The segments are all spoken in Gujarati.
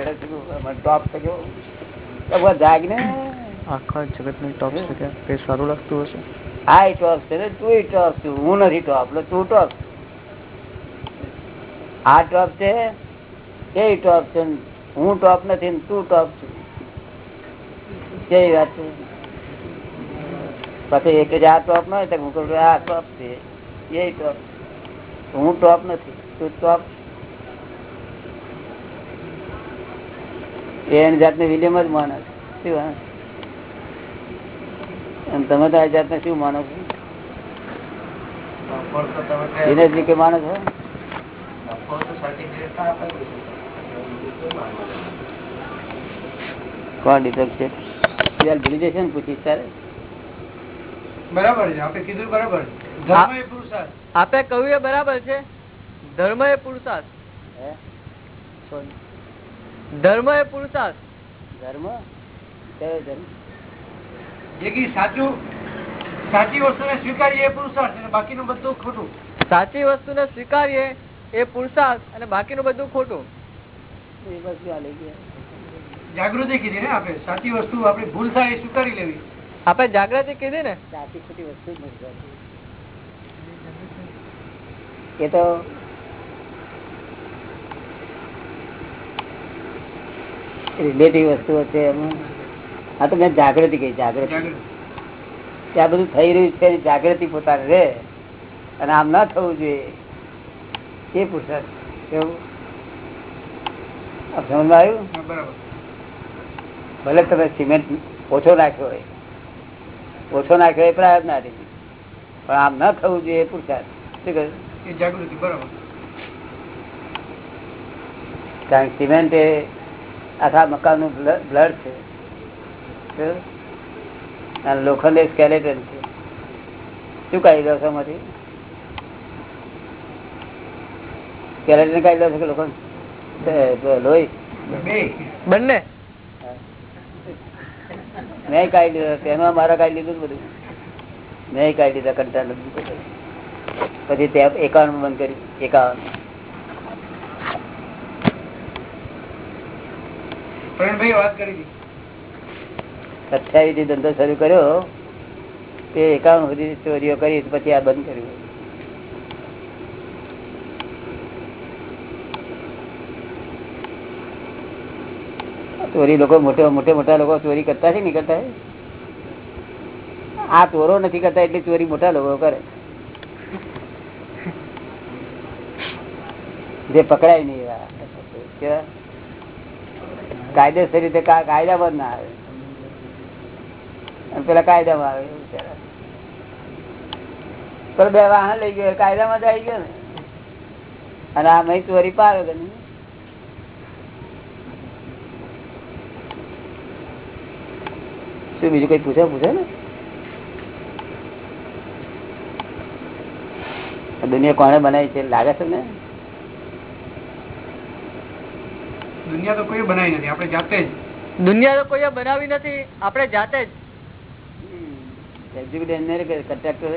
ચડે છે ટોપ છે ભગવાન જાગ ને આખા જગતનું ટોપ છે કે સારું લાગતું હશે? હા એ ટોપ છે ને તું ટોપ છું હું નથી ટોપ તું ટોપ આ ટોપ છે એ ટોપ છે હું ટોપ નથી ને તું ટોપ છું. કેવી વાત છે? પછી એક જ આ ટોપ ન હોય તો હું કહું આ ટોપ છે એ ટોપ હું ટોપ નથી તું ટોપ એની જાતને વિલિયમ જ માનો શું અને તમે તો આ જાતને શું માનો છો? દિનેશજી કે માનો છો? કોણ ડિફેક્ટ છે? યાર ભૂલી જશે ને પૂછીશ તારે બરાબર છે આપણે કીધું બરાબર ધર્મ એ પુરુષાર્થ. આપે કહ્યું એ બરાબર છે. ધર્મ એ પુરુષાર્થ. હે? ધર્મ એ પુરુષાર્થ. ધર્મ? કયો ધર્મ. જે સાચું સાચી વસ્તુને સ્વીકારીએ એ પુરુષાર્થ અને બાકીનું બધું ખોટું. સાચી વસ્તુને સ્વીકારીએ એ પુરુષાર્થ અને બાકીનું બધું ખોટું. એ બધું જાગૃતિ કીધી ને આપણે સાચી વસ્તુ આપણી ભૂલ થાય એ સ્વીકારી લેવી. આપણે જાગૃતિ કીધી ને? સાચી ખોટી વસ્તુ. એ તો રિલેટિવ વસ્તુઓ છે એમાં. આ તો મેં જાગૃતિ કહી જાગૃતિ. આ બધું થઈ રહ્યું છે જાગૃતિ પોતાને રહે અને આમ ના થવું જોઈએ. એ પુરુષાર્થ. કેવું સમજમાં આવ્યું? ભલે તમે સિમેન્ટ ઓછો નાખ્યો હોય. ઓછો નાખ્યો એ પ્રયાસ ના રહી પણ આમ ના થવું જોઈએ એ પુરુષાર્થ. શું કહ્યું? જાગૃતિ બરાબર. કારણ સિમેન્ટ એ આખા મકાનનું બ્લડ છે? અને લોખંડ સ્કેલેટન છે. શું કાઢી દો છો માંથી સ્કેલેટન કાઢી દો છો કે લોખંડ? લોહી. બંને. મેં કાઢી લીધો તેમાં મારા કાઢી લીધું બધું. મેં કાઢી લીધા કંટાળ. પછી ત્યાં એકાવન બંધ કર્યું એકાવન પ્રવીણભાઈ વાત કરી હતી અઠ્યાવીસ ધંધો શરૂ કર્યો, તે એકાવન સુધી ચોરીઓ કરી, પછી આ બંધ કર્યું ચોરી લોકો મોટે મોટે મોટા લોકો ચોરી કરતા છે નહીં કરતા આ ચોરો નથી કરતા, એટલે ચોરી મોટા લોકો કરે જે પકડાય નહીં એવા. કેવા? કાયદેસર રીતે કાયદા પર ના આવે. પેલા કાયદામાં આવે બે વાહન લઈ ગયો કાયદામાં જ ગયો ને. અને આ મહી ચોરી પાડે કે શું બીજું કઈ પૂછે પૂછે ને? દુનિયા કોને બનાવી છે, લાગે છે ને? દુનિયા તો કોઈ બનાવી નથી આપણે જાતે જ. દુનિયા તો કોઈ બનાવી નથી આપણે જાતે જ. એક્ઝિક્યુટિવ એન્જિનિયર કે કોન્ટ્રાક્ટર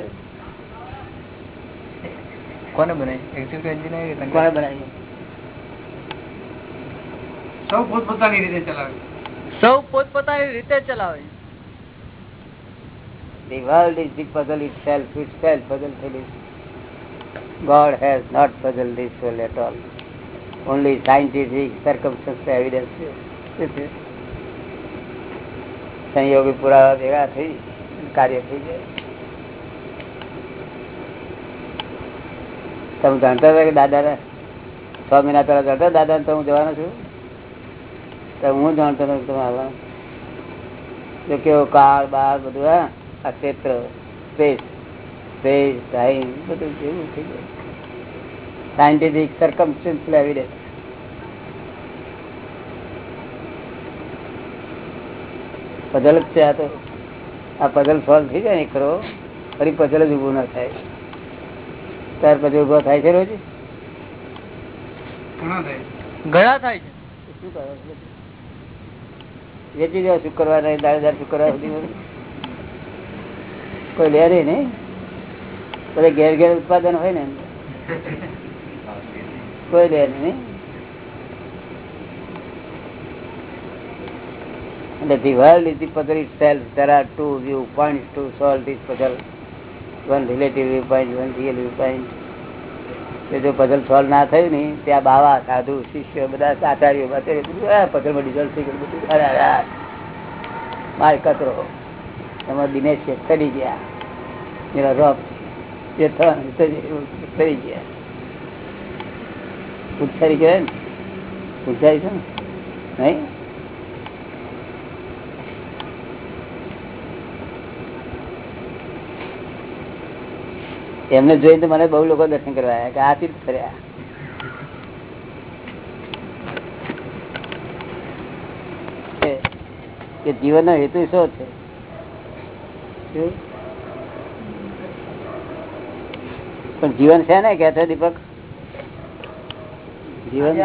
કોને બનાવી? એક્ઝિક્યુટિવ એન્જિનિયર કોને બનાવી? સૌ પોતપોતાની રીતે ચલાવે. સૌ પોતપોતાની રીતે ચલાવે. The world is the puzzle itself, itself puzzle છે. God has not puzzled this world at all. Only scientific circumstantial evidence? સંયોગી પુરાવા ભેગા થઈ, કાર્ય થઈ જાય. તમે જાણતા હતા કે દાદા છ મહિના પેલા જાણતા દાદા તો હું જવાનો છું. તો હું જાણતો નથી તમે આવવાના જો કેવો કાળ, બાળ બધું, હા? આ ક્ષેત્ર સ્પેસ સ્પેસ ટાઈમ બધું કેવું થઈ જાય. સાયન્ટિફિક સરકમસ્ટન્શિયલ એવિડન્સ પઝલ જ છે આ તો. આ પઝલ સોલ્વ થઈ જાય ને ખરો ફરી પઝલ જ ઉભું ના થાય. ત્યાર પછી ઊભો થાય છે રોજ? ઘણા થાય. છે. શું કરો વેચી જાવ શુક્રવાર ને દાડેદાર શુક્રવાર સુધી કોઈ લે નહીં. ને બધા ઘેર ઘેર ઉત્પાદન હોય ને કોઈ લે નહીં And the world is the puzzle itself. There are two viewpoints to solve this puzzle. One relative viewpoint, one real viewpoint. તે જો પઝલ સોલ્વ ના થયું ને ત્યાં બાવા સાધુ શિષ્ય બધા આચાર્યો પઝલમાં રિઝલ્ટ થઈ ગયું બધું અરે અરે માર કચરો એમાં દિનેશ શેઠ ચડી ગયા એના થવાનું તે ચડી ગયા પૂછારી કહેવાય ને. પૂછારી છે ને? નહીં? એમને જોઈને મને બહુ લોકો દર્શન કરવા આવ્યા કે આ તીર્થ ફર્યા. કે- જીવનનો હેતુ શું છે? પણ જીવન છે ને, કે દીપક? જીવન?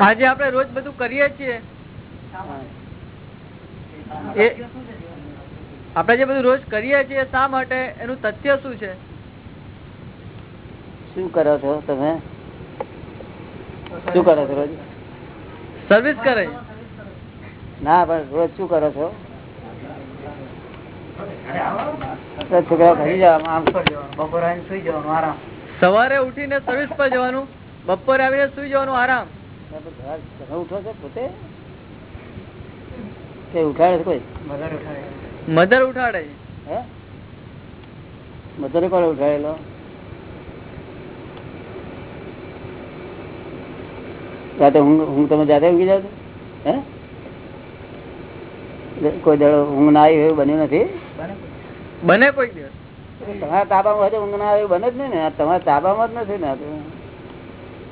આજે આપણે રોજ બધું. કરીએ છીએ. આપડે આપણે જે બધું રોજ કરીએ છીએ શા માટે? એનું તથ્ય શું છે? શું કરો છો તમે? શું કરો છો રોજ? સર્વિસ કરે. ના પણ રોજ શું કરો છો? છોકરા ઘરી જવા આમ બપોર સુઈ જવાનું આરામ. સવારે ઉઠીને સર્વિસ પર જવાનું બપોરે આવીને સુઈ જવાનું આરામ. ઉઠો છો પોતે કે ઉઠાડે. કોઈ મધર ઉઠાડે. હે? મધરે ઉઠાડેલો? રાતે ઊંઘ તમે જાતે ઊંઘી જાવ છો? હે? કોઈ દાડો ઊંઘ ના આવી એવું બન્યું નથી? બને કોઈ દિવસ. તમારા તાબામાં હોય તો ઊંઘ ના આવે બને જ નહીં ને. તમારા તાબામાં જ નથી ને.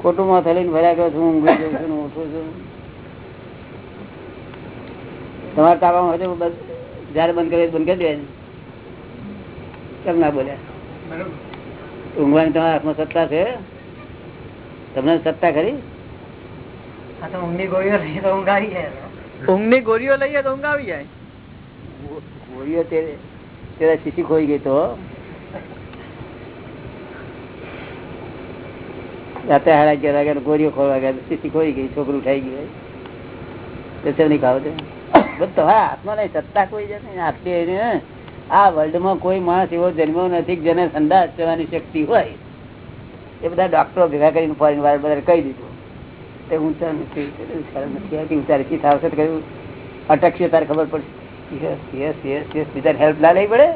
કુટુંબમાં થઈને ફર્યા કરો છું ઊંઘી જઉં છું ઉઠું છું. તમારા તાબામાં હોય તો બસ જયારે બંધ કરી બંધ કરી દે કેમ ના બોલ્યા? ઊંઘવાની તમારા હાથમાં સત્તા છે? તમને સત્તા ખરી? આ ઊંઘની ગોળીઓ લઈએ તો ઊંઘ આવી જાય. ઊંઘની ગોળીઓ લઈએ તો ઊંઘ આવી જાય. ગોળીઓ તે તેરા શીશી ખોઈ ગઈ તો. રાતે હાડા અગિયાર વાગ્યા ગોળીઓ ખોલવા ગયા સ્થિતિ ખોઈ ગઈ, છોકરું ઉઠાઈ ગયું તે નહીં છે આટલી આ વર્લ્ડમાં કોઈ માણસ એવો નથી જેને સંદાસ જવાની શક્તિ હોય. એ બધા ડોક્ટરો ભેગા કરીને ફોરેન વાર બધા કહી દીધું. તે ઊંચા નથી અટકશે, તારે ખબર પડશે. યસ હેલ્પ ના પડે?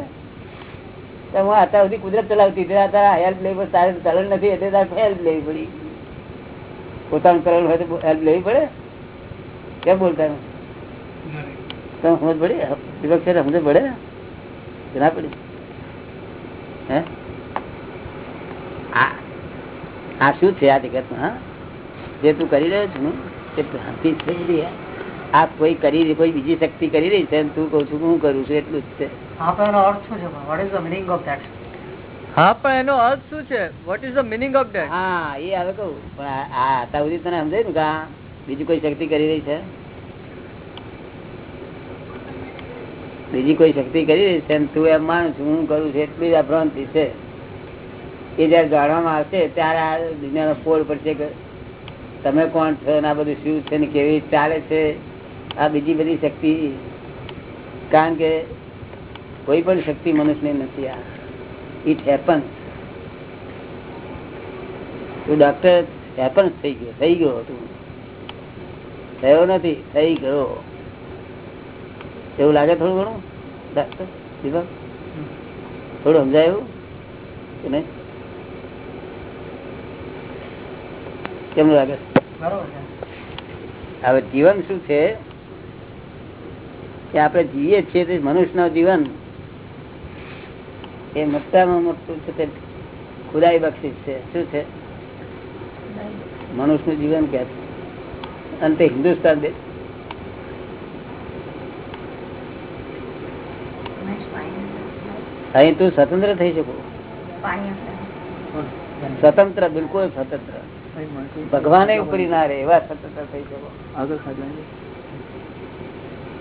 હું અત્યાર સુધી કુદરત ચલાવતી હેલ્પ લેવી પડે, તારે ચલણ નથી, એટલે તારે હેલ્પ લેવી પડી. પોતાનું ચલણ હોય તો હેલ્પ લેવી પડે. કેમ બોલતા સમજ પડી? દીપક સમજ પડે? ના પડી? હે? આ શું છે આ જગતમાં જે તું કરી રહ્યો છું તે ભ્રાંતિ થઈ રહી. આ કોઈ કરી કોઈ બીજી શક્તિ કરી રહી છે તું કઉ છું હું કરું છું, એટલું જ છે. હા તો એનો અર્થ શું છે? What is the meaning of that હા પણ એનો અર્થ શું છે? What is the meaning of that હા એ હવે કહું. પણ આ- આ અત્યાર સુધી તને સમજાય ને કે બીજી કોઈ શક્તિ કરી રહી છે? બીજી કોઈ શક્તિ કરી રહી છે? તું એમ માનું છું હું કરું છું એટલી જ અભ્રાંતિ છે. એ જયારે જાણવામાં આવશે ત્યારે આ દુનિયાનો પોળ પડશે કે તમે કોણ છો ને આ બધું શું છે ને કેવી રીતે ચાલે છે? આ બીજી બધી શક્તિ. કારણ કે કોઈ પણ શક્તિ મનુષ્ય નથી આ. ઇટ હેપન્સ તું ડોક્ટર હેપન્સ થઈ ગયો થઈ ગયો તું થયો નથી, થઈ ગયો. એવું લાગે થોડું ઘણું ડોક્ટર દીપક થોડું સમજાયું કે નહીં? કેમ લાગે? હવે જીવન શું છે? કે આપણે જીવીએ છીએ તે મનુષ્યનું જીવન. એ મોટામાં મોટું છે તે ખુદાઈ બક્ષિસ છે. શું છે? મનુષ્યનું જીવન કે છે? અને તે હિન્દુસ્તાન દે અહીં તું સ્વતંત્ર થઈ શકો. સ્વતંત્ર બિલકુલ સ્વતંત્ર. ભગવાને ઉપરી ના રે એવા સ્વતંત્ર થઈ શકો.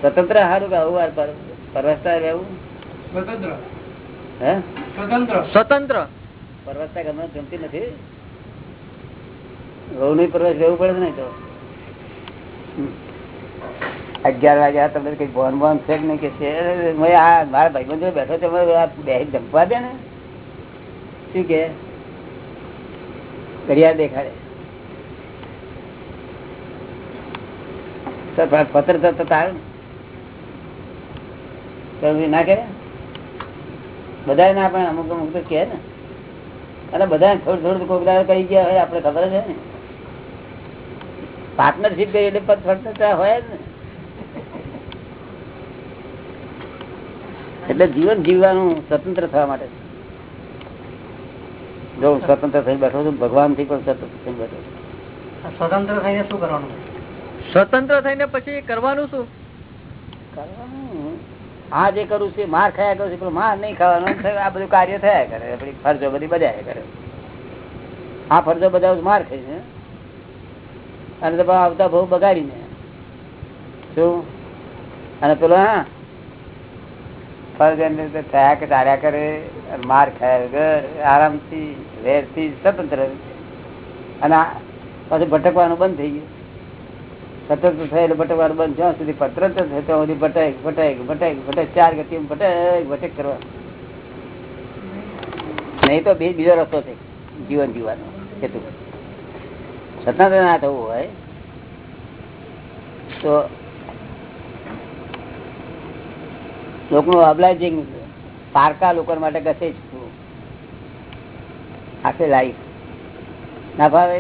સ્વતંત્ર સારું કે આવું વાર પર- પરવસતા રહેવું? સ્વતંત્ર. સ્વતંત્ર. સ્વતંત્ર. પરવસતા ગમે જમતી નથી. વહુ નું પર્વત જવું પડે ને તો. અગિયાર વાગ્યા તમને કઈ બોન ભોન છે કે નહીં કે છે? આ મારા ભાઈબંધો બેઠો છે આ બે જમવા દે ને. શું કે? ઘડિયાળ દેખાડે. પત્ર તો તારું. ને. તો ના કે બધા ના પણ અમુક અમુક તો કે ને. અને બધા થોડું થોડું કોઈક દાડો કહી ગયા હોય આપડે ખબર છે ને. પાર્ટનરશીપ કરી એટલે સ્વતંત્રતા હોય જ ને. એટલે જીવન જીવવાનું સ્વતંત્ર થવા માટે. જો હું સ્વતંત્ર થઈ બેઠો છું ભગવાનથી પણ સ્વતંત્ર થઈ બેઠો છું. સ્વતંત્ર થઈને શું કરવાનું? સ્વતંત્ર થઈને પછી કરવાનું શું? કરવાનું. આ જે કરું છે માર ખાયા કરું છું માર નહીં ખાવાનો આ બધું કાર્ય થયા કરે આપણી ફરજો બધી બજાયા કરે. આ ફરજો બધા માર ખાઈ છે અને આવતા બહુ બગાડીને. શું? અને પેલો, હા? ફરજ રીતે થયા કે તાર્યા કરે માર ખાયા વગર આરામથી, વેરથી, સ્વતંત્ર અને પછી ભટકવાનું બંધ થઈ ગયું. સતત થયેલું ભટકવાનું બંધ જ્યાં સુધી પત્ર જ થાય ત્યાં સુધી ભટાય ભટાય ભટાય ભટાય ચાર ગતિ ભટાય ભટક કરવા નહીં તો બીજો રસ્તો છે, જીવન જીવવાનો, હેતુ. સ્વતંત્ર ના થવું હોય, તો લોકોનું અબલાઇઝિંગ પારકા લોકો માટે કશે જ આખી લાઈફ ના ભાવે?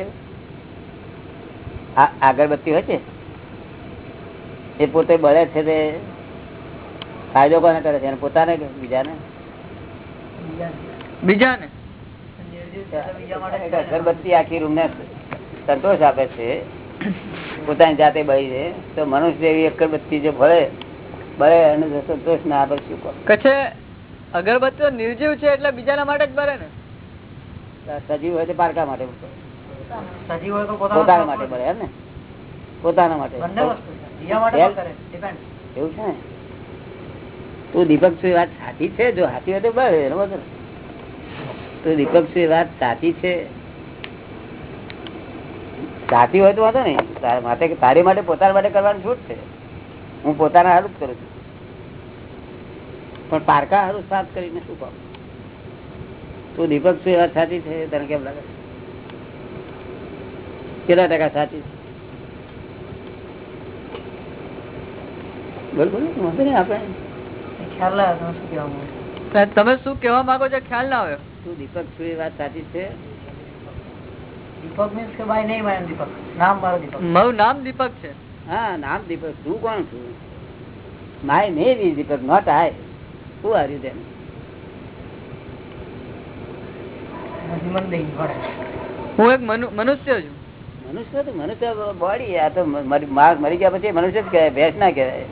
આગરબત્તી હોય છે? એ પોતે બળે છે તે ફાયદો કોને કરે છે? પોતાને કે બીજાને? બીજાને. અગરબત્તી આખી રૂમ ને સંતોષ આપે છે. પોતાની જાતે બળી છે. તો મનુષ્ય એવી અગરબત્તી જો ભળે બળે અને સંતોષ ના આપે શું કચ્છે અગરબત્તી નિર્જીવ છે એટલે બીજાના માટે જ બળે ને? સજીવ હોય તો પારકા માટે. સજીવ હોય તો પોતાના માટે બળે એમ ને? પોતાના માટે. એવું છે ને? તું દીપક શું વાત સાચી છે? જો સાચી હોય તો બસ એનો તું દીપક શું વાત સાચી છે? સાચી હોય તો વાંધો નહીં. તારા માટે તારી માટે પોતાના માટે કરવાની છૂટ છે. હું પોતાના હારું જ કરું છું. પણ પારકા હારું સાફ કરીને શું કહું તું દીપક શું વાત સાચી છે? તને કેમ લાગે? કેટલા ટકા સાચી છે બોલ બોલ વાંધો નહીં આપણે ખ્યાલ આવે તમે શું કેવા માંગો? છો? તમે શું કહેવા માંગો છો? ખ્યાલ ના આવ્યો. શું દીપક શું એ વાત સાચી છે? દીપક મીન્સ કે ભાઈ નહીં મારે દીપક. નામ મારો દીપક. મારું નામ દીપક છે. હા નામ દીપક. તું કોણ છું? My name is Deepak not I who are you then હું એક મનુ- મનુષ્ય છું. મનુષ્ય તો મનુષ્ય બોડી આ તો મરી મરી ગયા પછી મનુષ્ય જ કહેવાય ભેંસ ના કહેવાય.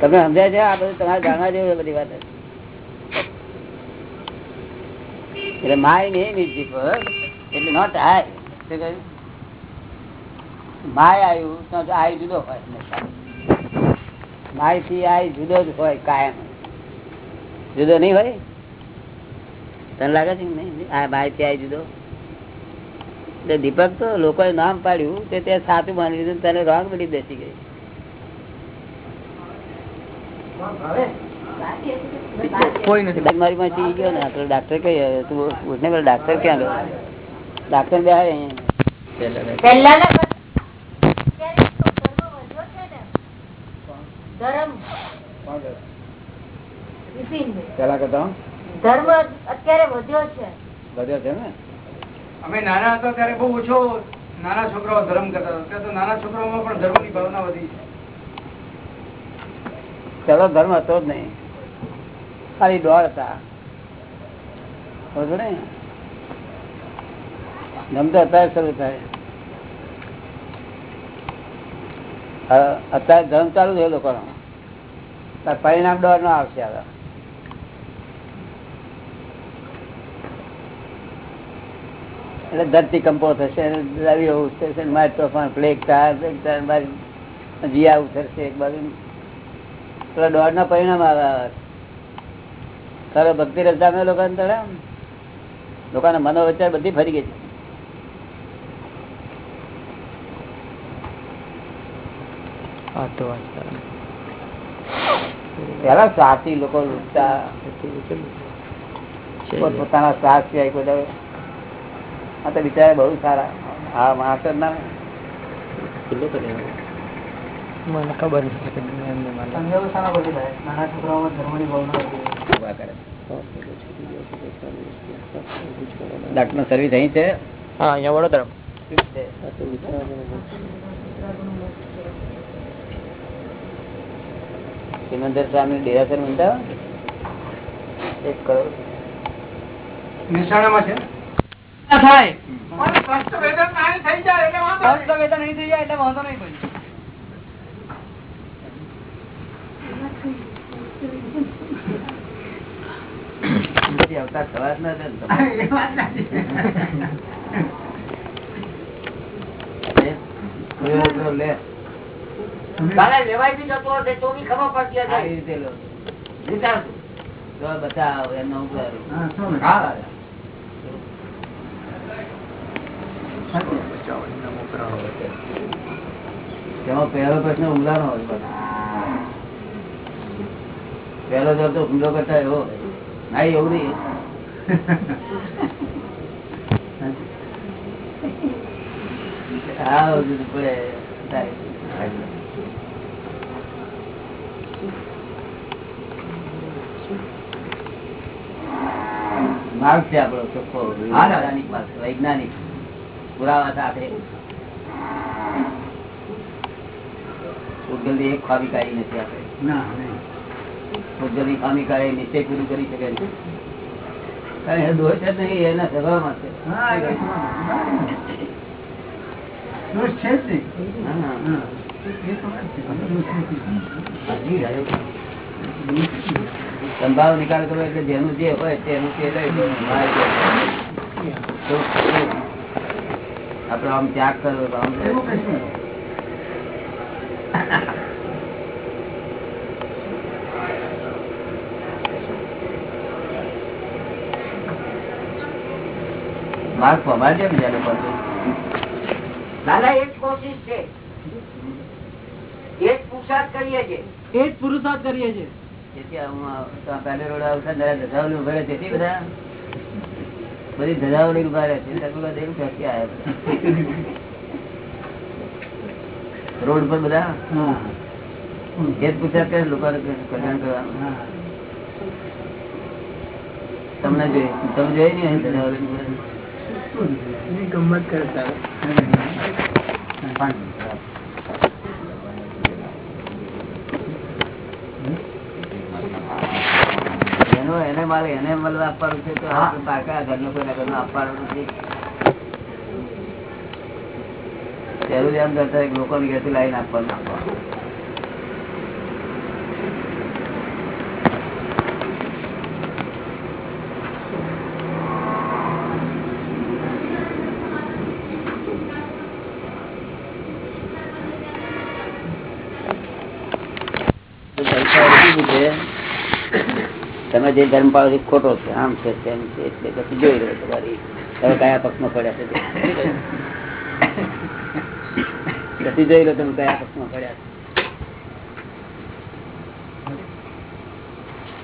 તમને સમજાય છે? આ બધું તમારે જાણવા જેવું બધી વાત. એટલે માય નહીં એટલે નોટ આય શું કહ્યું? માય આવ્યું તો આય જુદો હોય માયથી આય જુદો જ હોય કાયમ. જુદો નહીં હોય? તને લાગે છે કે નહીં? આ માયથી આય જુદો? એટલે દીપક તો લોકોએ નામ પાડ્યું તે તે સાચું માની લીધું તને રોંગ બધી બેસી ગઈ. કોઈ નથી. મારી માં ચીવી ગયો ને આપણે ડાક્ટર કઈ તું ડાક્ટર ક્યાં ગયો? ડાક્ટર બે અહીંયા. પહેલાના કરતા અત્યારે તો ધર્મ અત્યારે વધ્યો છે. વધ્યો છે ને? અમે નાના હતા ત્યારે બહુ ઓછો નાના છોકરાઓ ધર્મ કરતા હતા. તો નાના છોકરાઓમાં પણ ધર્મની ભાવના વધી છે. પેલો ધર્મ હતો જ નહીં. ખાલી દોડ હતા. ને? ગમતો અત્યારે શરૂ થાય. અત્યારે ધર્મ ચાલુ થયો લોકોનો. પરિણામ દોડ નો આવશે હવે. એટલે ધરતી કંપો થશે રવિઓ ઉછરશે મારી તોફાન પ્લેગ ટાર પ્લેગ ટાર મારી જીયા ઉતરશે એક બાજુ. પેલા દોડ ના પરિણામ આવે ખરો ભક્તિ રજા મેં લોકોને તળે લોકોને મનોવચાર બધી ફરી ગઈ છે. પેલા સ્વાર્થી લોકો લૂંટતા પોતાના સાથ સિવાય કોઈ આ તો બિચારા બહુ સારા. હા માસ્ટર ના મને ખબર ડાક્ટર સર્વિસ અહીં છે? હા અહીંયા વડોદરા. સિમંદર સ્વામી ડેરાસર મિલતા એક કરોડ. મહેસાણામાં છે? થાય. વેદન નાની થઈ જાય એટલે વાંધો નહીં. વેતન નહીં થઈ જાય એટલે વાંધો નહીં પછી પછી અવતાર થવા જ ના? દે ને તમે. પહેલો પ્રશ્ન હુમલાનો હોય પહેલો જવાબ તો હુમલો કરતા એવો ના એવું નહીં હા પડે. માર્ગ છે આપણો ચોખ્ખો. વૈજ્ઞાનિક માર્ગ, વૈજ્ઞાનિક પુરાવા સાથે. ભૂતગલની એક ખામી કાઢી નથી આપણે. ના, નહીં. ખામી કાઢી નિશ્ચય પૂરું કરી શકે છે કારણ દોષ જ નહીં એના સ્વભાવમાં. દોષ જ નહીં. સંભાવ નિકાલ કરો એટલે જેનું જે હોય તેનું તે લઈ આપડે આમ ત્યાગ કરો. માર્ગ પમાડજે બીજા લોકો દાદા એક કોશિશ છે. એક પુરુષાર્થ કરીએ છીએ એક જ પુરુષાર્થ કરીએ છીએ તેથી હું પહેલે રોડ આવતા ઊભા રહે તેથી બધા બધી ધરાવણી ઊભા રહે છે. એટલે ક્યાંથી આવ્યા રોડ પર બધા? જ પૂછ્યા કે લોકોને કલ્યાણ કરવાનું. તમને જોઈ તમે જોઈ નહીં? એની ગમ્મત કરતા એને મારે એને મળવા આપવાનું છે તો પાકા ઘરનું કોઈ ઘરનો આપવાનું નથી. એમ કરતા લોકો ની ઘેરથી લાઈન આપવાનું આપવાનું તો પૈસા ઓછી પૂછે, તમે જે ધર્મ છો ખોટો છે આમ છે તેમ છે એટલે પછી જોઈ રહ્યો તમારી. તમે કયા પક્ષમાં પડ્યા છે? પછી જોઈ રહ્યો તમે કયા પક્ષમાં પડ્યા છે.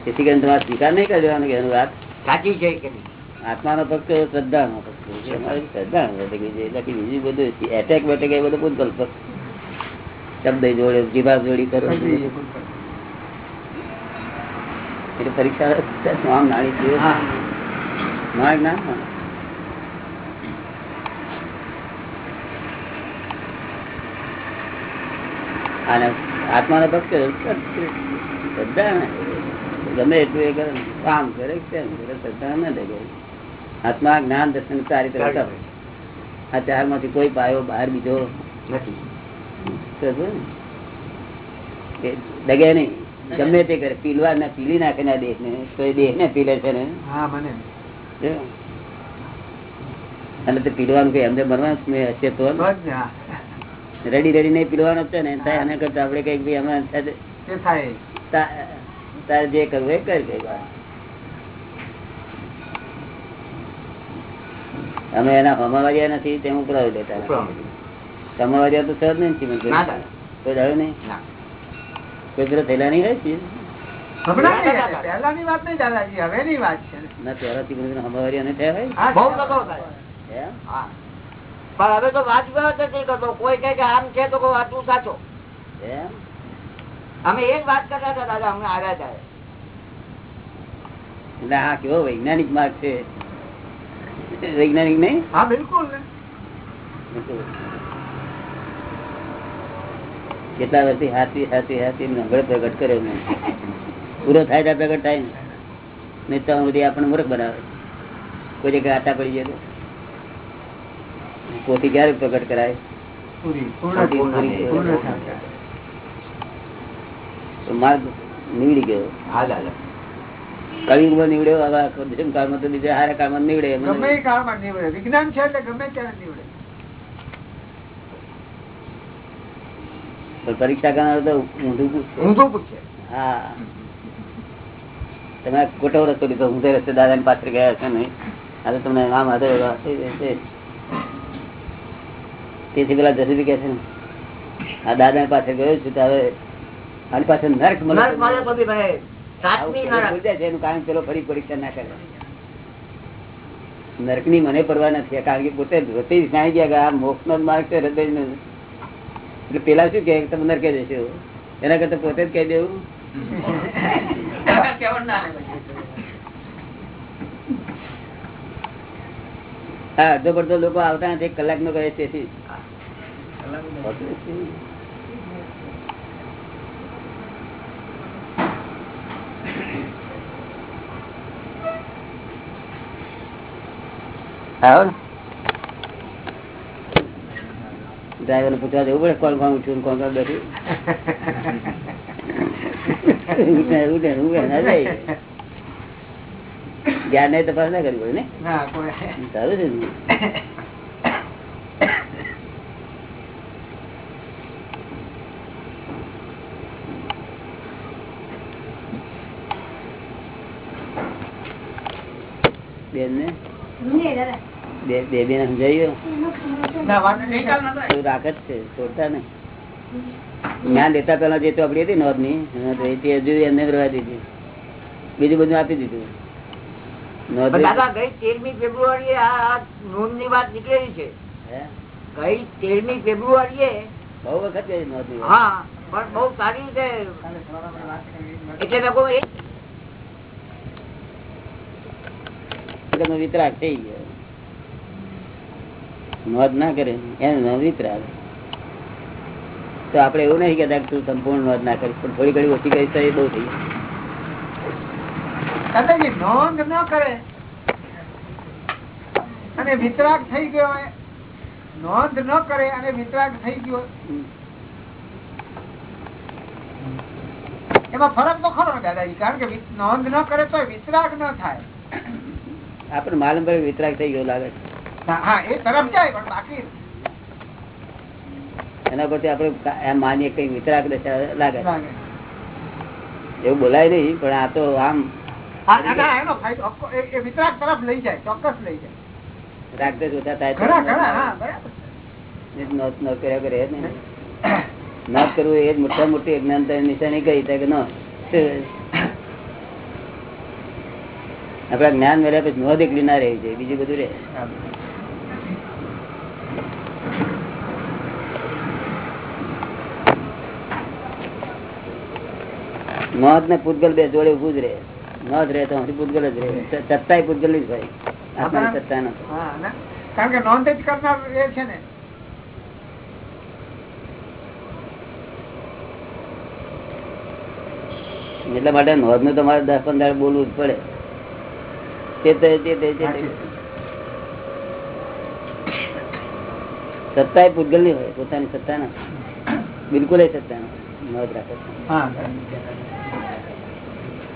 તેથી કરીને તમારે સ્વીકાર નહીં કરી દેવાનો કે એનું વાત? સાચી છે આત્માનો ભક્ત શ્રદ્ધાનો ભક્ત. અમારી શ્રદ્ધાનો ભટકી છે. બાકી બીજું બધું એટેક બેટેક એ બધું ફક્ત. શબ્દ જોડે જીભા જોડી કરો એટલે પરીક્ષા આમ નાની છે. ના ના અને આત્માને ભક્ત શ્રદ્ધા ગમે એટલું એ કરે. કામ કરે તેમ કરે શ્રદ્ધા ના દે આત્મા જ્ઞાન દર્શન સારી રીતે. આ ચારમાંથી કોઈ પાયો બહાર બીજો નથી. ડગે નહીં. ગમે તે કરે. પીલવા ને પીલી નાખે ને દેહ ને તો એ દેહ ને પીલે છે ને? હા મને. અને તે પીલવાનું કઈ એમને મરવાનું હશે તો? તો. રેડી રેડી નહીં પીલવાનો છે ને? થાય એના કરતા આપણે કંઈક ભાઈ અમે થાય તારે જે કરવું એ કરી કઈ અમે એના હમાવાડિયા નથી તે હું કરાવી દેતા. હમાવાડિયા તો સર નહીં. કોઈ દાડો નહીં. કોઈ થયેલા નહીં. પહેલાની વાત નહીં દાદાજી હવેની વાત છે. ના પહેલાથી બધું હમાવારી અને થયા બહુ છે. થાય. એમ? પણ હવે તો વાત વિવાદ કરતો કોઈ કહે કે આમ છે તો કહું આ સાચો. અમે એક વાત કરતા હતા દાદા અમને આવ્યા ત્યારે એટલે આ કેવો વૈજ્ઞાનિક માર્ગ છે? વૈજ્ઞાનિક નહીં? હા બિલકુલ. કેટલા વર્ષથી હાથી હાથી હાથી નંગળ પ્રગટ કર્યો મેં. પૂરો થાય ત્યાં પ્રગટ થાય ને. નહીં તો બધી આપણને મૂર્ખ બનાવે. કોઈ જગ્યાએ આટા પડી જાય તો. પોથી ક્યારે પ્રગટ કરાય? પૂરી પૂર્ણ પૂર્ણ પૂરી. પૂર્ણ થાય. તો માર્ગ નીવડી ગયો. કવિ નીવડ્યો આવા કાળમાં તો બીજા હારા કાળમાં નીવડે. વિજ્ઞાન છે એટલે ગમે ત્યારે નીવડે. પરીક્ષા કરનાર તો ઊંધું પૂછે. ઊંધું પૂછે. હા. તમે ખોટો રસ્તો લીધો. ઊંધે રસ્તે દાદાની પાછળ ગયા છે નહીં. આ તો તમને આમ જશે. તેથી પેલા જસુભી કે છે ને આ દાદા પાછળ ગયો છું તો હવે આની પાસે નર્ક મળે. છે એનું કારણ પેલો ફરી પરીક્ષા ના કરે. નરકની મને પરવા નથી કારણ કે પોતે હૃદય જાણી ગયા કે આ મોક્ષ નો માર્ગ છે હૃદય નો એટલે પેલા શું કે તમે નરકે જશો એના કરતા પોતે જ કહી દેવું. હા અડધો પડધો લોકો આવતા નથી એક કલાક નો કહે તેથી. આવો ને. ડ્રાઈવર પૂછવા જવું પડે કોણ કોણ ઉઠ્યું ને કોણ કોણ બેઠું. જ્ઞાન ને તપાસ ના કરવી પડે ને? સારું છે બેન ને બે બે બેન સમજાયું? ના વાત નહીં તો રાખ જ છે છોડતા ને જ્ઞાન લેતા પેલા જે ચોપડી હતી નોંધની તે હજુ એમને જ રહેવા દીધી. બીજું બધું આપી દીધું. નોંધ દાદા ગઈ તેરમી ફેબ્રુઆરીએ આ નોંધની વાત નીકળેલી છે. હે? ગઈ તેરમી ફેબ્રુઆરીએ બહુ વખત. હા પણ બહુ સારી રીતે એટલે લોકો વિતરાગ થઈ ગયો. નોંધ ના કરે એને નામ આવે તો આપડે એવું નહીં કહેતા કે તું સંપૂર્ણ નોંધ ના કરીશ પણ થોડી ઘડી ઓછી કરીશ તો એ બહુ થઈ નોંધ ન કરે. અને વિતરાગ થઈ ગયો નોંધ ન કરે અને વિતરાગ થઈ ગયો એમાં ફરક તો ખરો ને દાદાજી કારણ કે નોંધ ન કરે તો વિતરાગ ન થાય. આપણે માલમ પર વિતરાગ થઈ ગયો લાગે છે. હા હા, એ તરફ જાય પણ બાકી એના પરથી આપડે એમ માનીએ કઈ વિતરાક દશા લાગે. એવું બોલાય નહીં પણ આ તો આમ તરફ લઈ જાય ચોક્કસ લઈ જાય. થાય ન ને કરવું એ મોટા મોટી અજ્ઞાનતા નિશાની થાય કે ન. આપડા જ્ઞાન મેળવ્યા પછી નોંધ એકલી ના રહી છે બીજું બધું રહે. નોંધ ને પૂતગલ બે જોડે ઉભું જ રહે. નોંધ રહે તો પૂતગલ જ રહે. સત્તા પૂતગલ જ હોય. આત્માની સત્તા નો. કારણ કે નોંધ જ કરનાર એ છે ને. એટલા માટે નોંધનું તમારે દસ પંદર બોલવું જ પડે. સત્તા એ પૂતગલની હોય. પોતાની સત્તા ના બિલકુલ સત્તા ના નોંધ રાખે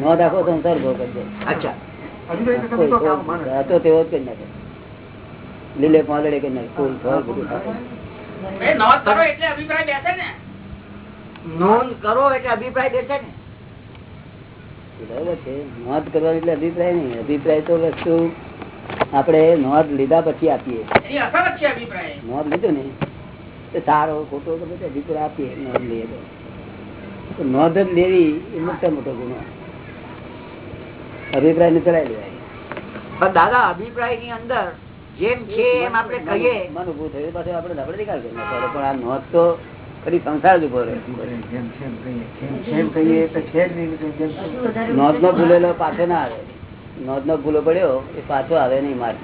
નોંધ આખો સંસાર ઊભો કરી દે અચ્છા. કોઈ કોઈ હતો તેવો જ કરી નાખે. લીલે પાંદડે કરી નાખે. ફૂલ ફળ બધું નોંધ એટલે અભિપ્રાય બેસે ને. નોંધ કરો એટલે અભિપ્રાય બેસે ને. બરાબર છે. નોંધ કરવાની એટલે અભિપ્રાય નહીં. અભિપ્રાય તો વસ્તુ આપણે નોંધ લીધા પછી આપીએ. નોંધ લીધું ને? તો સારો ખોટો તો અભિપ્રાય આપીએ નોંધ લઈએ તો. તો નોંધ જ લેવી એ મોટા મોટો ગુનો. અભિપ્રાય ને ચલાવી લેવાય દાદા અભિપ્રાયની અંદર જેમ છે એમ આપણે કહીએ. મન ઉભું થયું પાછું આપણે આપણે નિકાલ કરી. પણ આ નોંધ તો ફરી સંસાર જ ઊભો રહે. નોંધ નો ભૂલેલો પાછો ના આવે. નોંધ નો ભૂલો પડ્યો એ પાછો આવે નહીં માર્ગ?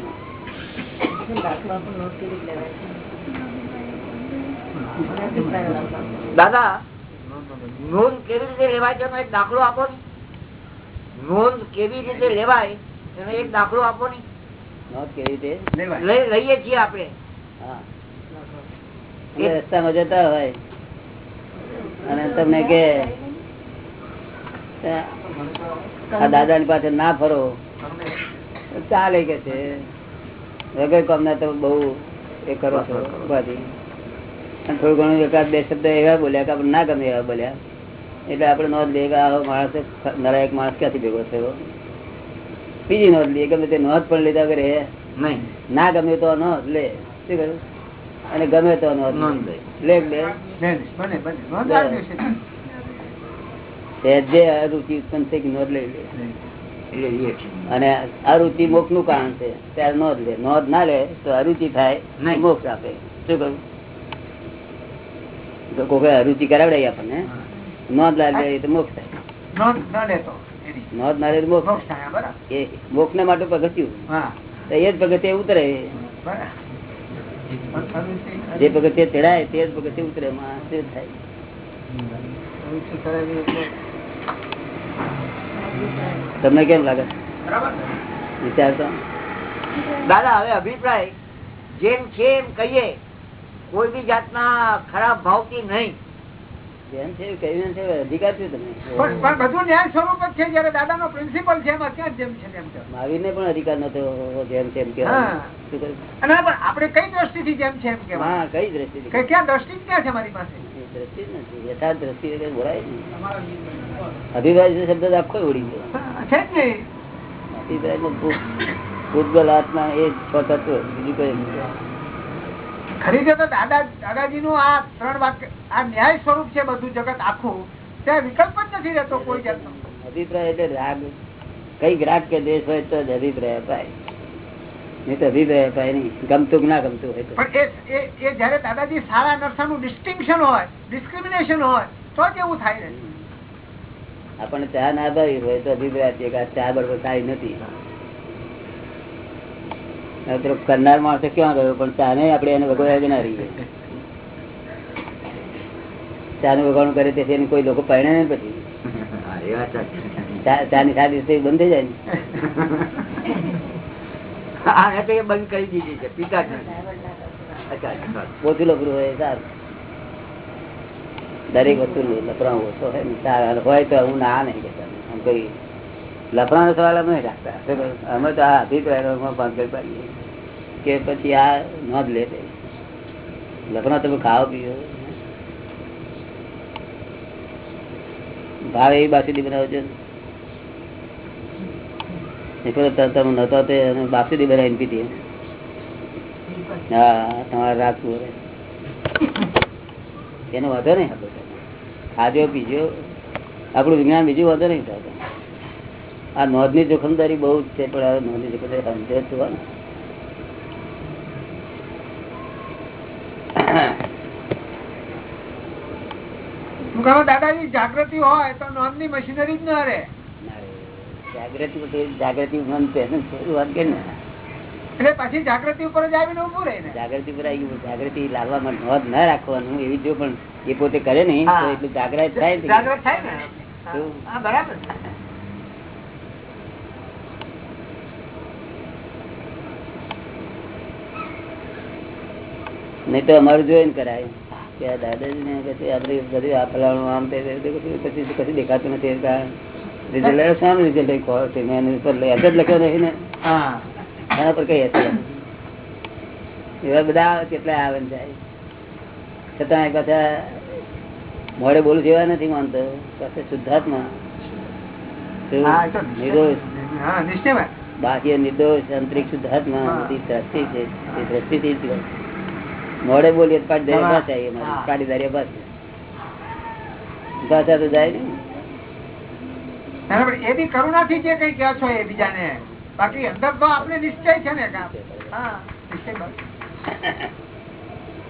દાદા નોંધ કેવી રીતે લેવાય છે? એક દાખલો આપો ને. નોંધ કેવી રીતે લેવાય એનો એક દાખલો આપો ને. નોંધ કેવી રીતે લઈએ છીએ આપણે. રસ્તામાં જતા હોય. અને તમને કે આ દાદા ની પાસે ના ફરો. ચાલે કે છે. વગર કોમના તો બહુ એ કરો છો. થોડું ઘણું એકાદ બે શબ્દ એવા બોલ્યા કે આપણે ના ગમે એવા બોલ્યા. એટલે આપણે નોંધ લઈએ કે આ માણસ નરાયક માણસ ક્યાંથી ભેગો થયો? બીજી નોંધ લઈએ ગમે તે નોંધ પણ લીધા કરે નહીં. ના ગમે તો નોંધ લે. શું કરું અને ગમે તો નોંધ નોંધ લે. લે જે અરુચિ ઉત્પન્ન થઈ કે નોંધ લઈ લે. અને અરુચિ મોક્ષનું કારણ છે. ત્યારે નોંધ લે. નોંધ ના લે તો અરુચિ થાય. મોક્ષ આપે. શું કહ્યું? તો કોઈ અરુચિ કરાવડાય આપણને. નોંધ ના લે તો મોક્ષ થાય. નોંધ ના લે તો મોક્ષ થાય એ મોક્ષ ને માટે પગથિયું. તો એ જ પગથિયે ઉતરે. જે પગથિયે ચડાય તે જ પગથિયે ઉતરે તે થાય. તમને કેમ લાગે? બરાબર. વિચાર તો દાદા હવે અભિપ્રાય જેમ છે એમ કહીએ કોઈ બી જાતના ખરાબ ભાવથી નહીં. અભિપ્રાય શબ્દ આખો ઉડી ગયો. ભૂતગલ આત્મા એ છ તત્વ બીજું કઈ નથી. ખરી રીતે તો દાદા દાદાજી નું આ ત્રણ વાક્ય આ ન્યાય સ્વરૂપ છે બધું જગત આખું ત્યાં વિકલ્પ જ નથી રહેતો કોઈ જાતનો. અભિપ્રાય એટલે રાગ. કઈ રાગ કે દેશ હોય તો જ અભિપ્રાય અપાય. નહીં તો અભિપ્રાય અપાય નહીં. ગમતું ના ગમતું હોય પણ એ જયારે દાદાજી સારા નરસાનું ડિસ્ટિંક્શન હોય ડિસ્ક્રિમિનેશન હોય તો જ એવું થાય ને. આપણને ચા ના ભાવી હોય તો અભિપ્રાય ચા બરોબર સારી નથી. પેલો કરનાર માણસો ક્યાં ગયો? પણ ચા ને આપણે એને વગોડ્યા જ ના રહીએ ચા નું વગાડું કરે તેથી એને કોઈ લોકો પહેણે ને પછી. ચાની સાત દિવસે બંધ થઈ જાય ને? બંધ કરી દીધી છે પીતા હોય સારું. દરેક વસ્તુ લફરા ઓછો હોય હોય તો હું ના નહીં કઈ લફરા નો સવાલ અમે રાખતા. અમે તો આ અભિપ્રાય પાંચ કરી પાડીએ. કે પછી આ નોંધ લે છે લફરા તમે ખાઓ પીઓ. ભાવે એવી બાસુદી બનાવજો તમે નતો તે બાસુદી બનાવીને પીધી હા, તમારે રાખવું. એનો વધો નહીં. હતો ખાજો પીજો આપણું વિજ્ઞાન બીજું વધો નહીં થતો આ નોંધની જોખમદારી બહુ જ છે પણ આ નોંધની જોખમદારી સમજે છો ને. દાદાજી જાગૃતિ હોય તો નોંધની મશીનરી જ ન રહે જાગૃતિ જાગૃતિ મન છે વાત કે ને એટલે પછી જાગૃતિ ઉપર જ આવીને ઉભું રહે જાગૃતિ પર આવી જાગૃતિ લાવવામાં નોંધ ના રાખવાનું એવી જો પણ એ પોતે કરે નહીં તો. એટલું જાગૃત થાય ને. જાગૃત થાય ને બરાબર નહીં તો અમારું જોઈને કરાય. કે આ દાદાજી ને પછી આપડે બધું આ ફલાણું આમ તે પછી કશું દેખાતું નથી. રિઝલ્ટ શાનું રિઝલ્ટ કહો. છે મેં એની ઉપર જ લખ્યો નથી ને. એના પર કઈ હશે એવા બધા કેટલા આવે ને જાય. છતાં પાછા મોડે બોલું જેવા નથી માનતો. પાછા શુદ્ધાત્મા. નિર્દોષ. બાહ્ય નિર્દોષ અંતરિક્ષ શુદ્ધાત્મા દ્રષ્ટિ છે. એ દ્રષ્ટિથી જ મોડે બોલીએ તો પાટીદારી હા. ભાષા એ. ભાષા ભાષા તો જાય ને એ બી કરુણાથી જે કઈ કહો છો એ બીજાને. બાકી અંદર તો આપણે નિશ્ચય છે ને.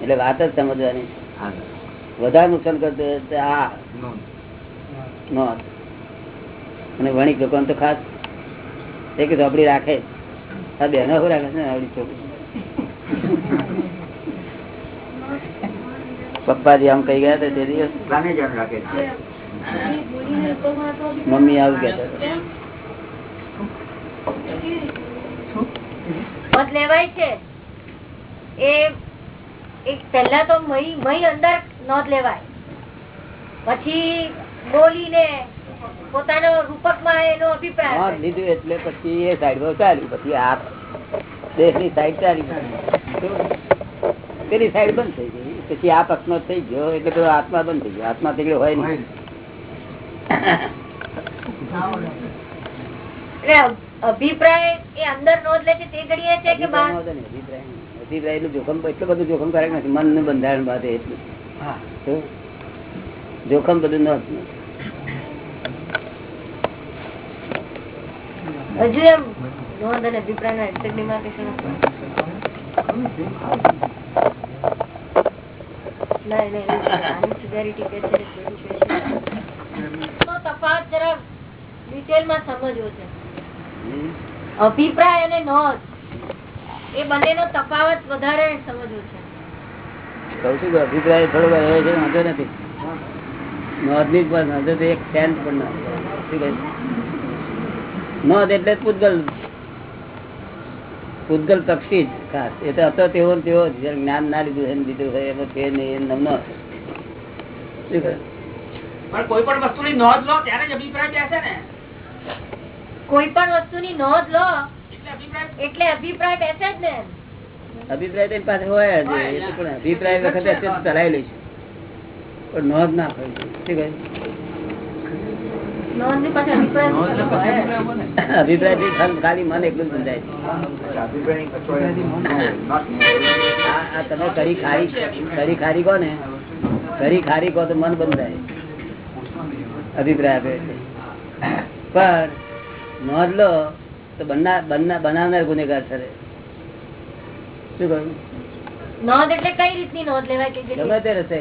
એટલે વાત જ સમજવાની વધારે નુકસાન કરતો હા નોંધ. અને વણિક લોકો તો ખાસ. એક ઝોપડી રાખે. આ બહેનો રાખે છે ને આવડી છોકરી? પપ્પાજી આમ કઈ ગયા તે દિવસ. મમ્મી આવું કહેતા લેવાય છે. એ પહેલા તો મહી મહી અંદર નોંધ લેવાય. પછી બોલીને પોતાનો રૂપકમાં એનો અભિપ્રાય. લીધું એટલે પછી એ સાઈડ ચાલ્યું. પછી આ દેશની સાઈડ ચાલી પેલી સાઈડ બંધ થઈ ગઈ? પછી આ પક્ષ નો થઈ ગયો એટલે પેલો આત્મા બંધ થઈ ગયો. આત્મા થઈ ગયો હોય નહીં. અભિપ્રાય એ અંદર નોંધ લે છે તે ઘડીએ છે કે અભિપ્રાય અભિપ્રાય એટલું જોખમ એટલું બધું જોખમ કરે નથી. મનનું બંધારણ બાદ એટલું. હા. જોખમ બધું ન હજુ એમ નોંધ અને અભિપ્રાય નો એક્ઝેક્ટ ડિમાર્કેશન ના ના કે છે તો તફાવત જરા ડિટેલમાં સમજવો છે. અભિપ્રાય અને નોંધ એ બંનેનો તફાવત વધારે સમજવો છે. કઉ છું અભિપ્રાય થોડો એ છે વાંધો નથી. નોંધની પણ વાંધો એક સેન્સ પણ ના નોંધ એટલે પૂતગલ પૂતગલ. પૂતગલ તપસી જ ખાસ. એ તો હતો તેવો તેવો જ્ઞાન ના લીધું એમ લીધું હોય એમાં છે નહીં એમ નામ ન હોય. શું કહે? પણ કોઈ પણ વસ્તુની નોંધ લો ત્યારે જ અભિપ્રાય બેસે ને. કોઈ પણ વસ્તુની નોંધ લો એટલે અભિપ્રાય એટલે અભિપ્રાય બેસે જ ને. અભિપ્રાય તેની પાસે હોય જ પણ અભિપ્રાય વખતે ચલાવી લઈશું. પણ નોંધ ના હોય. શું કહે? નોંધની પાસે અભિપ્રાય હોય. અભિપ્રાયથી ખાલી મન એકલું જ છે. આ આ તમે કરી ખારી કરી ખારી કહો ને કરી ખારી કહો તો મન બંધાય. અભિપ્રાય આપે છે પણ નોંધ લો તો બનાવનાર ગુનેગાર ઠરે શું કહ્યું નોંધ એટલે કઈ રીતની નોંધ લેવાય કે ગમે તે રસે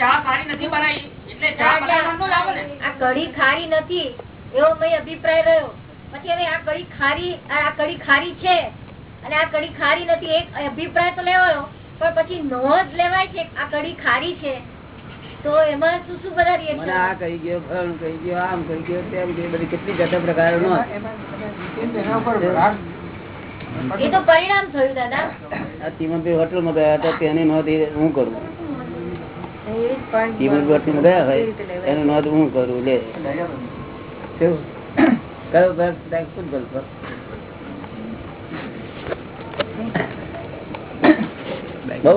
ચા સારી નથી બનાવી. આ કઢી ખારી નથી એવો મેં અભિપ્રાય રહ્યો. પછી હવે આ કઢી ખારી આ કઢી ખારી છે અને આ કઢી ખારી નથી એક અભિપ્રાય તો લેવાયો પણ પછી નોંધ લેવાય છે આ કઢી ખારી છે. તો એમાં શું શું બધા મને આ કહી ગયો કહી ગયો આમ કહી ગયો તેમ કહી બધી કેટલી જતા પ્રકારો નો એ તો પરિણામ થયું દાદા. આ ચીમનભાઈ હોટલમાં ગયા હતા તેની નોંધ હું કરું. ચીમનભાઈ હોટલ ગયા હોય એની નોંધ હું કરું લે. શું ગલ્પ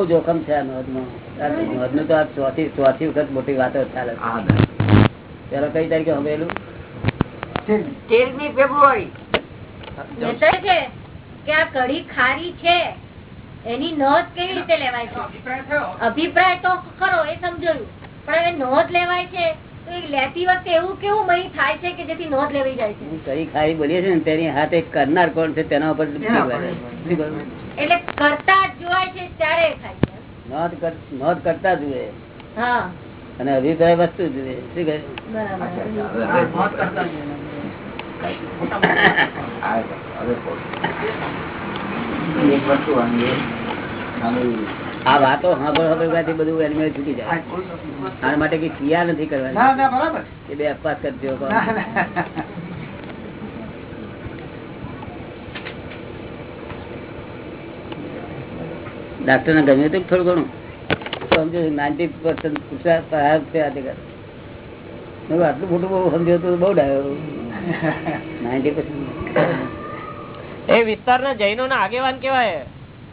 જોખમ છે આ નોંધનું નોંધનું તો આ ચોથી ચોથી વખત મોટી વાતો ચાલે છે. પેલો કઈ તારીખે હમેલું તેરમી ફેબ્રુઆરી. કે આ કઢી ખારી છે. એની નોંધ કેવી રીતે લેવાય છે? અભિપ્રાય તો ખરો એ સમજાયું. પણ હવે નોંધ લેવાય છે તો એ લેતી વખતે એવું કેવું મહી થાય છે કે જેથી નોંધ લેવી જાય છે? કઈ ખાઈ બોલીએ છે ને તેની હાથે કરનાર કોણ છે તેના ઉપર? એટલે કરતા જોવાય છે ત્યારે થાય છે. નોંધ નોંધ કરતા જુએ. હા. અને અભિપ્રાય વસ્તુ જુએ. શું કહે બરાબર. આ વાતો સાંભળ સાંભળવાથી બધું એનિમેલ છૂટી જાય. આના માટે કઈ ક્રિયા નથી કરવાની. બે અપવાસ કરજો. ડાક્ટર ને ગમ્યું હતું થોડું ઘણું? સમજો નાઇન્ટી પર્સન્ટ આ આટલું મોટું બહુ સમજ્યું તો બહુ ડાયો. નાઇન્ટી પર્સન્ટ એ વિસ્તારના જૈનો ના આગેવાન કેવાય.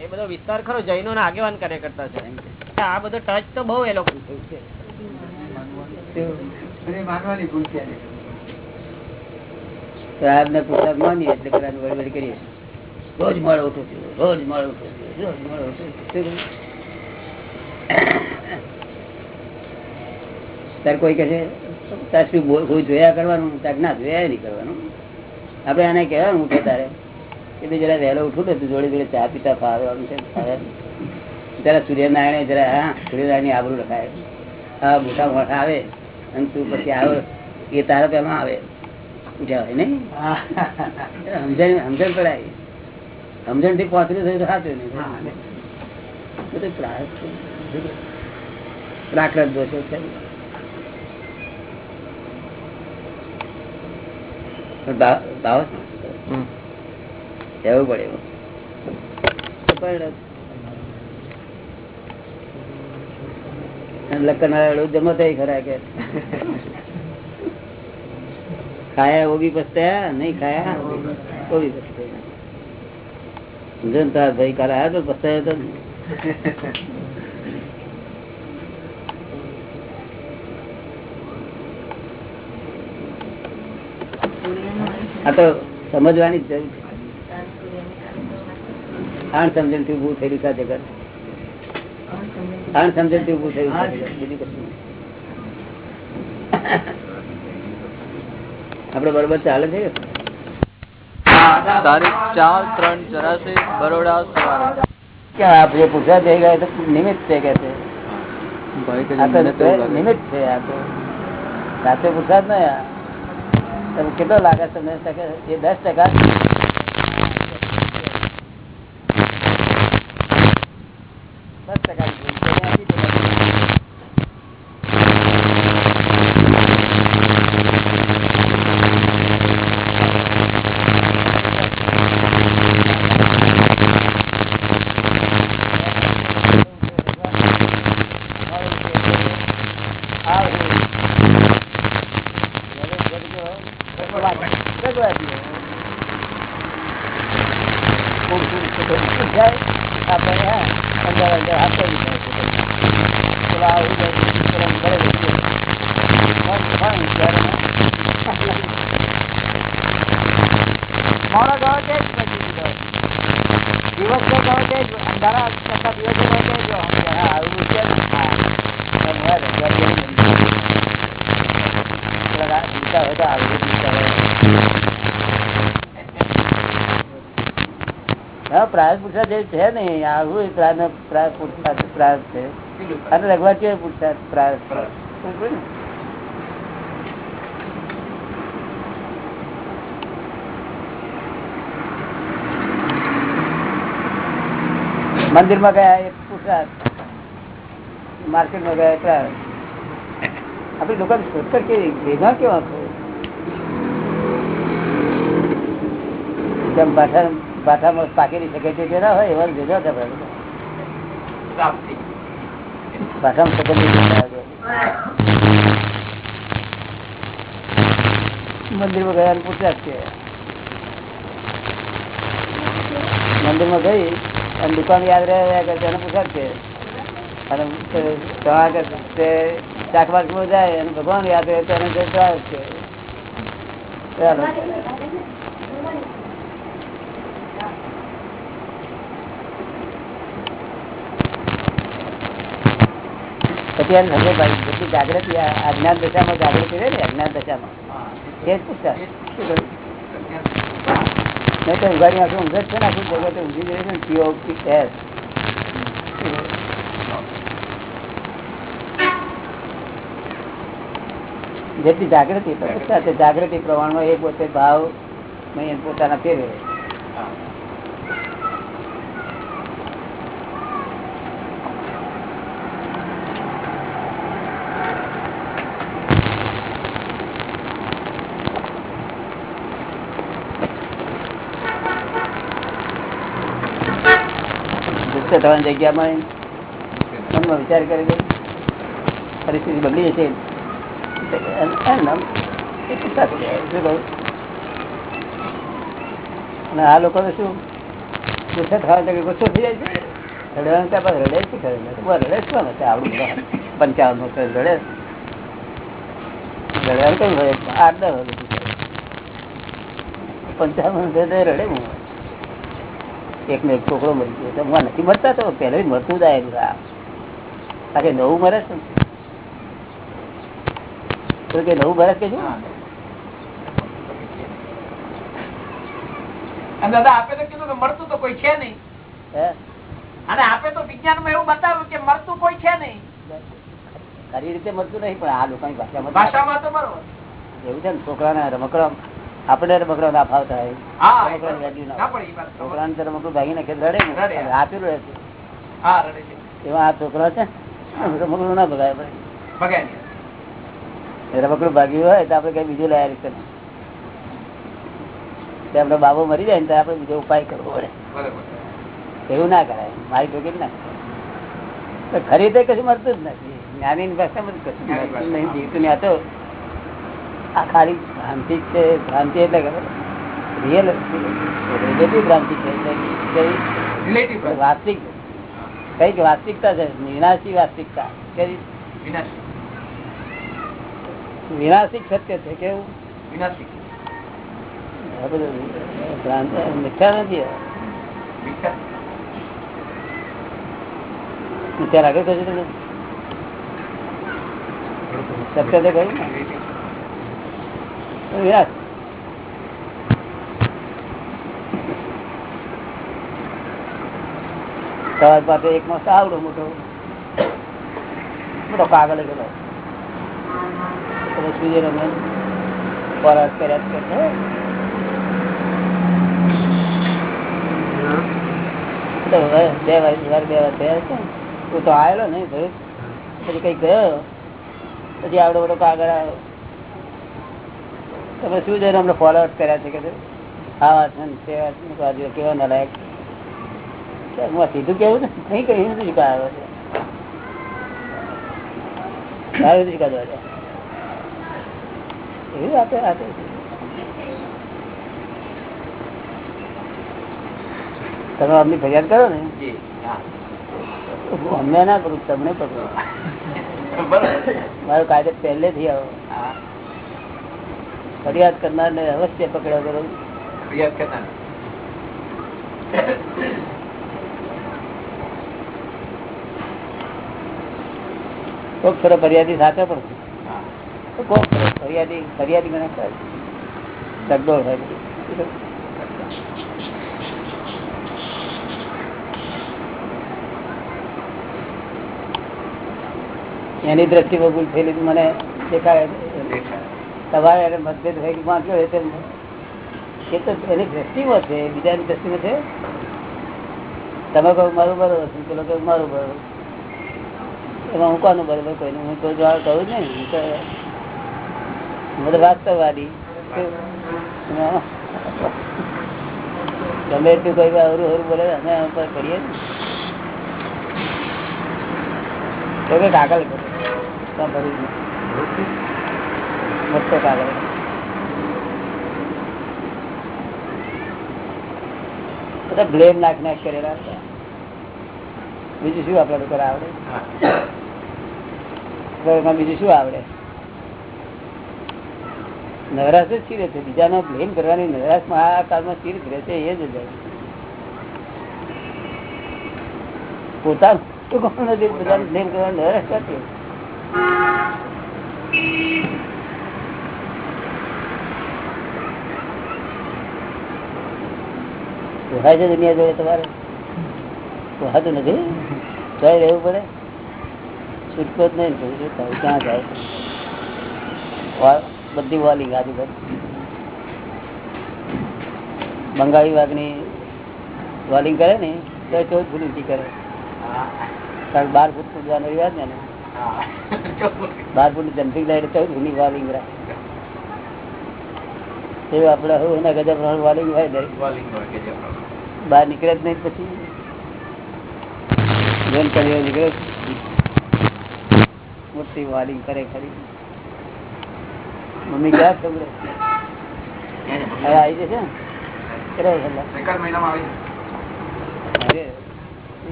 એ બધો વિસ્તાર ખરો જૈનો ના આગેવાન કરે કરતા છે. આ બધો ટચ તો બહુ એ લોકો? તાર કોઈ છે તાર શું જોયા કરવાનું? તાર ના જોયા નહીં કરવાનું. આપડે આને કહેવાનું ઉઠે તારે ભાઈ જરા વહેલો ઉઠું ને જોડે જોડે ચા પીતા ફાવે આમ છે જરા સૂર્યનારાયણ જરા હા સૂર્યનારાયણ આબરૂ રખાય. હા મોટા મોટા આવે અને તું પછી આવે એ તારા પેલા આવે. ઉઠ્યા હોય નહીં? સમજણ સમજણ પડાય. સમજણથી પહોંચલું થયું તો સાચું નહીં. બધું પ્રાકૃત દોષો છે. ભાવ- રહેવું પડે એવું લખનારા જમા તાર ભાઈ કાલે તો પસ્તાયો તો આ તો સમજવાની જરૂર છે. આણ સમજણથી ઉભું થયેલું છે આ જગત આણ સમજણથી ઉભું થયેલું છે આ જગત. બીજું કશું નહીં. આપડે બરોબર ચાલે છે તારીખ ચાર ત્રણ ચોરાસી બરોડા સવારે કે આપ જે પૂછવા જઈ ગયા તો નિમિત્ત છે કે છે ભાઈ કે આ તો મને તો એવું લાગે. નિમિત્ત છે આ તો સાચે પૂછવા જ નહીં આ. તમે કેટલો લાગે છે તમને ટકા? એ દસ ટકા દસ ટકા ભૂલ છે. એને આપી દેવાની. મોડો ગયો તે જ પછી દીધો. દિવસ તો ગયો તે જ અંધારા કરતા દિવસે ગયો તે જ જો. હા, આવું છે ને. હા. એમ હોય ને, ઘર જેવું નહીં. પેલા રા- જીવતા હોય તો આવું જીવતા હોય. હા પ્રાર્થ પૂછવા જે છે ને આવું પ્રાર્થ પૂછતા પ્રાર્થ છે અને પૂછતા પ્રાર્થ મંદિરમાં ગયા એ પુરુષાર્થ માર્કેટમાં ગયા પ્રાર્થ આપડી લોકો શોધકર કેવી ભેગા કેવા છો? પાછા પાછામાં શકે છે ના હોય એવા ભેગા છે બધા. પાછામાં સકેલી મંદિરમાં ગયા પૂછ્યા છે મંદિરમાં ગઈ અને દુકાન યાદ રહ્યા કરે એને પુરસાદ છે અને તમારા કે તે શાકભાગમાં જાય અને ભગવાન યાદ રહે તો એને જે છે ચાલો. જાગૃતિ અજ્ઞાન દશામાં જાગૃતિ રહે ને અજ્ઞાન દશામાં. એ જ પૂછતા. નહીં આખું ઊંઘ છે ને આખું જગત ઊંઘી જાય છે ને પીઓ એસ જેટલી જાગૃતિ જાગૃતિ પ્રમાણમાં એ પોતે ભાવ પોતાના ફેરવે. થવાની જગ્યામાં વિચાર કરે કે પરિસ્થિતિ બગડી જશે? અને આ લોકો શું? ગુસ્સે થવા કે ગુસ્સો થઈ જાય છે? ત્યાં પાસે રડે છે રડે શું નથી આવડું પંચાવનનું રડે. રડવાનું કેમ હોય આઠ દસ પંચાવન રડે એક ને એક છોકરો મરી ગયો. તો મને નથી મરતા તો પહેલા મરતું જાય આજે નવું મરે છે તો કે નવું મરે કે શું? દાદા આપે તો કીધું કે મળતું તો કોઈ છે નહીં. હે? અને આપે તો વિજ્ઞાનમાં એવું બતાવ્યું કે મળતું કોઈ છે નહીં. ખરી રીતે મળતું નહીં પણ આ લોકો ભાષામાં ભાષામાં તો બરોબર એવું છે ને છોકરાના રમકડા આપણે રમકડો ના ફાવતા હોય. છોકરા ના રમકડું ભાગી નાખે રડે ને. રહે છે. એવા આ છોકરા છે રમકડું ના ભગાય. રમકડું ભાગ્યું હોય તો આપડે કઈ બીજું લાયા રીતે આપડે બાબો મરી જાય ને તો આપડે બીજો ઉપાય કરવો પડે. એવું ના કરાય. મારી ઠોકી ના તો ખરી રીતે કશું મળતું જ નથી. જ્ઞાની તો કશું નહીં જીવતું નહીં. આ તો આ ખાલી ભ્રાંતિ છે ભ્રાંતિ એટલે રિયલ રિલેટિવ ભ્રાંતિ છે વાસ્તવિક કંઈક વાસ્તવિકતા છે વિનાશી વાસ્તવિકતા. વિનાશિક સત્ય છે કેવું વિનાશિક મિથ્યા નથી. મીઠા લાગે છે સત્ય છે કહ્યું વિનાશ સવાર પાસે એક માસ આવડો મોટો. મોટો કાગળ ગયેલો રમે પરાસ કર્યા જ કરે. તો હવે બે વાર બે વાર થયા છે. તું તો આવેલો ને. પછી કઈ ગયો. પછી આવડો બધો કાગળ આવ્યો. તમે શું જઈને અમને ફોલોઅપ કર્યા છે કે આ છે તે વાત છે ને તો આજે કેવા નલાયક. હું સીધું કેવું ને નહીં કહ્યું નથી શીખવાડ્યો છે. સારું શીખવાડ્યો એવી વાતે વાતે. તમે અમની ફરિયાદ કરો ને? અમને ના કરું તમને પકડો મારો કાયદો પહેલેથી આવો. હા. ફરિયાદ કરનાર ને અવશ્ય પકડ્યો કરો ફરિયાદ કરનાર. કોક ખરો ફરિયાદી સાથે હા. કોક ફરિયાદી ફરિયાદી મને સગડોળ હોય એની દ્રષ્ટિ વગુલ થયેલી તો મને દેખાય દેખાય. તમારે એને મતભેદ હોય કે વાંચ્યો હોય તેમ એ તો એની દ્રષ્ટિમાં છે, બીજાની દ્રષ્ટિમાં છે. તમે કહો મારું બરોબર છે, પેલો કહો મારું બરોબર એમાં હું કોનું બરોબર કોઈ હું તો જવાબ કહું જ નહીં. હું તો હું તો વાસ્તવવાદી. ગમે એટલું કોઈ અવરું અવરું બોલે, અમે એમ પર કરીએ ને. તો કે કાગળ કરો ભરી. મોટો કાગળ. બધા બ્લેમ નાખ નાખ કરેલા હતા. બીજું શું આપડે લોકો આવડે? બીજું શું આવડે? નવરાશ જ ચીરે છે. બીજાનો બ્લેમ કરવાની નવરાશમાં આ કાળમાં સ્થિર રહે છે એ જ જાય. પોતાનું કોણ નથી પોતાનું બ્લેમ કરવાનું નવરાશ નથી. પોહાય છે દુનિયા જોડે તમારે? પોહાતું નથી? તો રહેવું પડે? છૂટકો જ નહીં? ક્યાં જાય? બધી વાલી ગાડી આજુબાજુ બંગાળી વાઘની વોલિંગ કરે ને તો ચૌદ ફૂટ ઊંચી કરે. કારણ બાર ફૂટ કૂદવાનો રિવાજ ને. બાર ફૂટ જમ્પિંગ લાઈટ ચૌદ ફૂટની વોલિંગ રાખે એવું આપડે એના ગજા વોલિંગ હોય પ્રમાણે. બહાર નીકળે જ નહીં પછી. જેમ કર્યો નીકળે મોટી વાલિંગ કરે ખરી. મમ્મી ક્યાં છોકરે આવી જશે ને? એકાદ મહિનામાં આવી.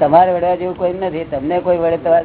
તમારે વડવા જેવું કોઈ નથી. તમને કોઈ વડે તમારે